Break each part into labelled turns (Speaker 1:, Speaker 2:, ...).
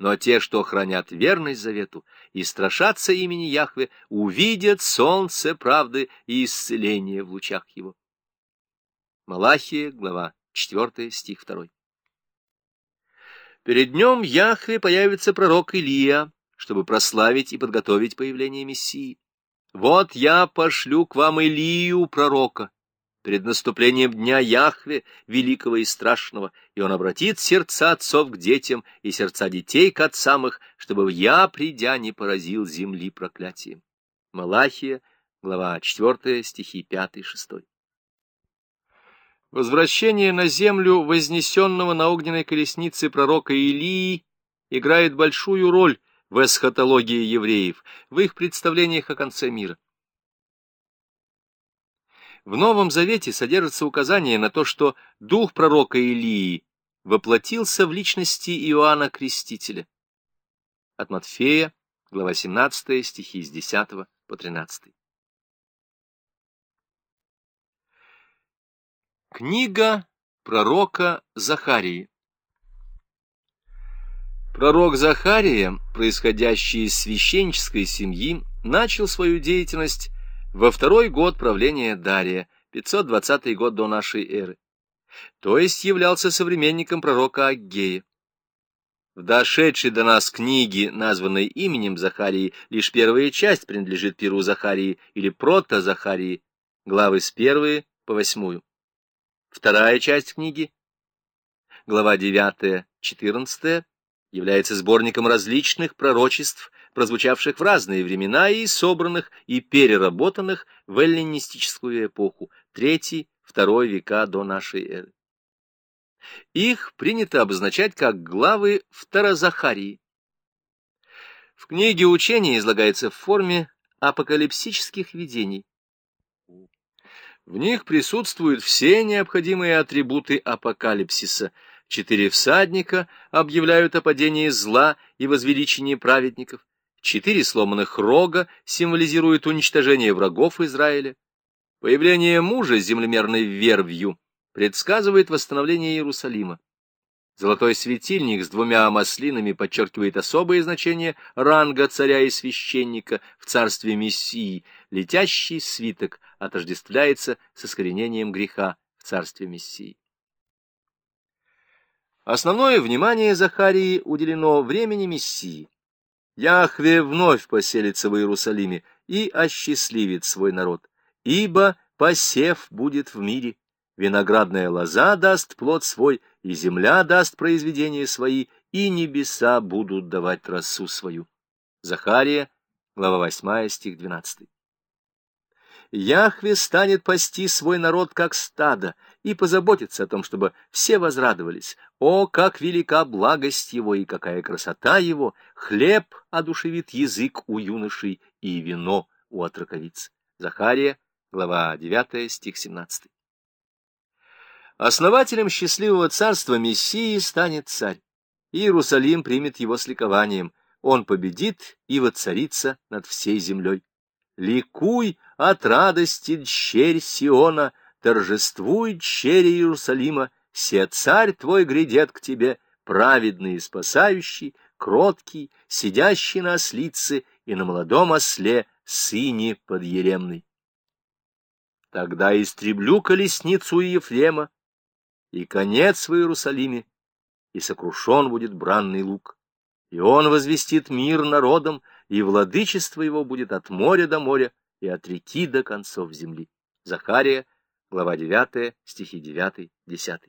Speaker 1: Но те, что хранят верность завету и страшатся имени Яхве, увидят солнце правды и исцеление в лучах его. Малахия, глава 4, стих 2. Перед днем Яхве появится пророк Илия, чтобы прославить и подготовить появление Мессии. Вот я пошлю к вам Илию, пророка, перед наступлением дня Яхве, великого и страшного, и он обратит сердца отцов к детям и сердца детей к отцам их, чтобы я, придя, не поразил земли проклятием. Малахия, глава 4, стихи 5-6. Возвращение на землю вознесенного на огненной колеснице пророка Илии играет большую роль в эсхатологии евреев, в их представлениях о конце мира. В Новом Завете содержится указание на то, что дух пророка Илии воплотился в личности Иоанна Крестителя. От Матфея, глава 17, стихи с 10 по 13. Книга пророка Захарии Пророк Захария, происходящий из священнической семьи, начал свою деятельность во второй год правления Дария, 520 год до нашей эры, то есть являлся современником пророка Аггея. В дошедшей до нас книге, названной именем Захарии, лишь первая часть принадлежит Перу Захарии или прото-Захарии, главы с первой по восьмую. Вторая часть книги, глава 9-14, является сборником различных пророчеств, прозвучавших в разные времена и собранных и переработанных в эллинистическую эпоху, третий-второй века до нашей эры. Их принято обозначать как главы Второзахарии. В книге учения излагается в форме апокалипсических видений. В них присутствуют все необходимые атрибуты апокалипсиса – Четыре всадника объявляют о падении зла и возвеличении праведников. Четыре сломанных рога символизируют уничтожение врагов Израиля. Появление мужа землемерной вервью предсказывает восстановление Иерусалима. Золотой светильник с двумя маслинами подчеркивает особое значение ранга царя и священника в царстве Мессии. Летящий свиток отождествляется с искоренением греха в царстве Мессии. Основное внимание Захарии уделено времени Мессии. Яхве вновь поселится в Иерусалиме и осчастливит свой народ, ибо посев будет в мире, виноградная лоза даст плод свой, и земля даст произведения свои, и небеса будут давать росу свою. Захария, глава 8, стих 12. Яхве станет пасти свой народ как стадо и позаботится о том, чтобы все возрадовались. О, как велика благость его и какая красота его! Хлеб одушевит язык у юношей и вино у отроковиц. Захария, глава 9, стих 17. Основателем счастливого царства Мессии станет царь. Иерусалим примет его с ликованием. Он победит и воцарится над всей землей. Ликуй от радости, черь Сиона, торжествуй, черь Иерусалима, се царь твой грядет к тебе, праведный и спасающий, кроткий, сидящий на ослице и на молодом осле, сыне подъеремный. Тогда истреблю колесницу Ефрема, и конец в Иерусалиме, и сокрушен будет бранный лук. И он возвестит мир народам, и владычество его будет от моря до моря и от реки до концов земли. Захария, глава 9, стихи 9-10.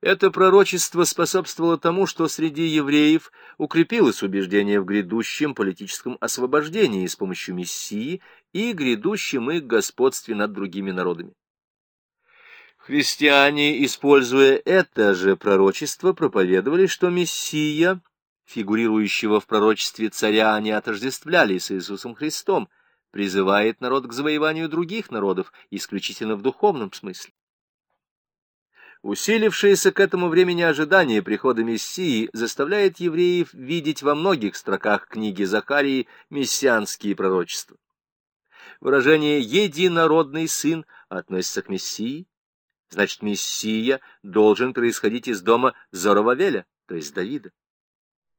Speaker 1: Это пророчество способствовало тому, что среди евреев укрепилось убеждение в грядущем политическом освобождении с помощью Мессии и грядущем их господстве над другими народами. Христиане, используя это же пророчество, проповедовали, что Мессия фигурирующего в пророчестве царя, они отождествляли с Иисусом Христом, призывает народ к завоеванию других народов, исключительно в духовном смысле. Усилившееся к этому времени ожидание прихода Мессии заставляет евреев видеть во многих строках книги Захарии мессианские пророчества. Выражение «единородный сын» относится к Мессии, значит, Мессия должен происходить из дома Зоровавеля, то есть Давида.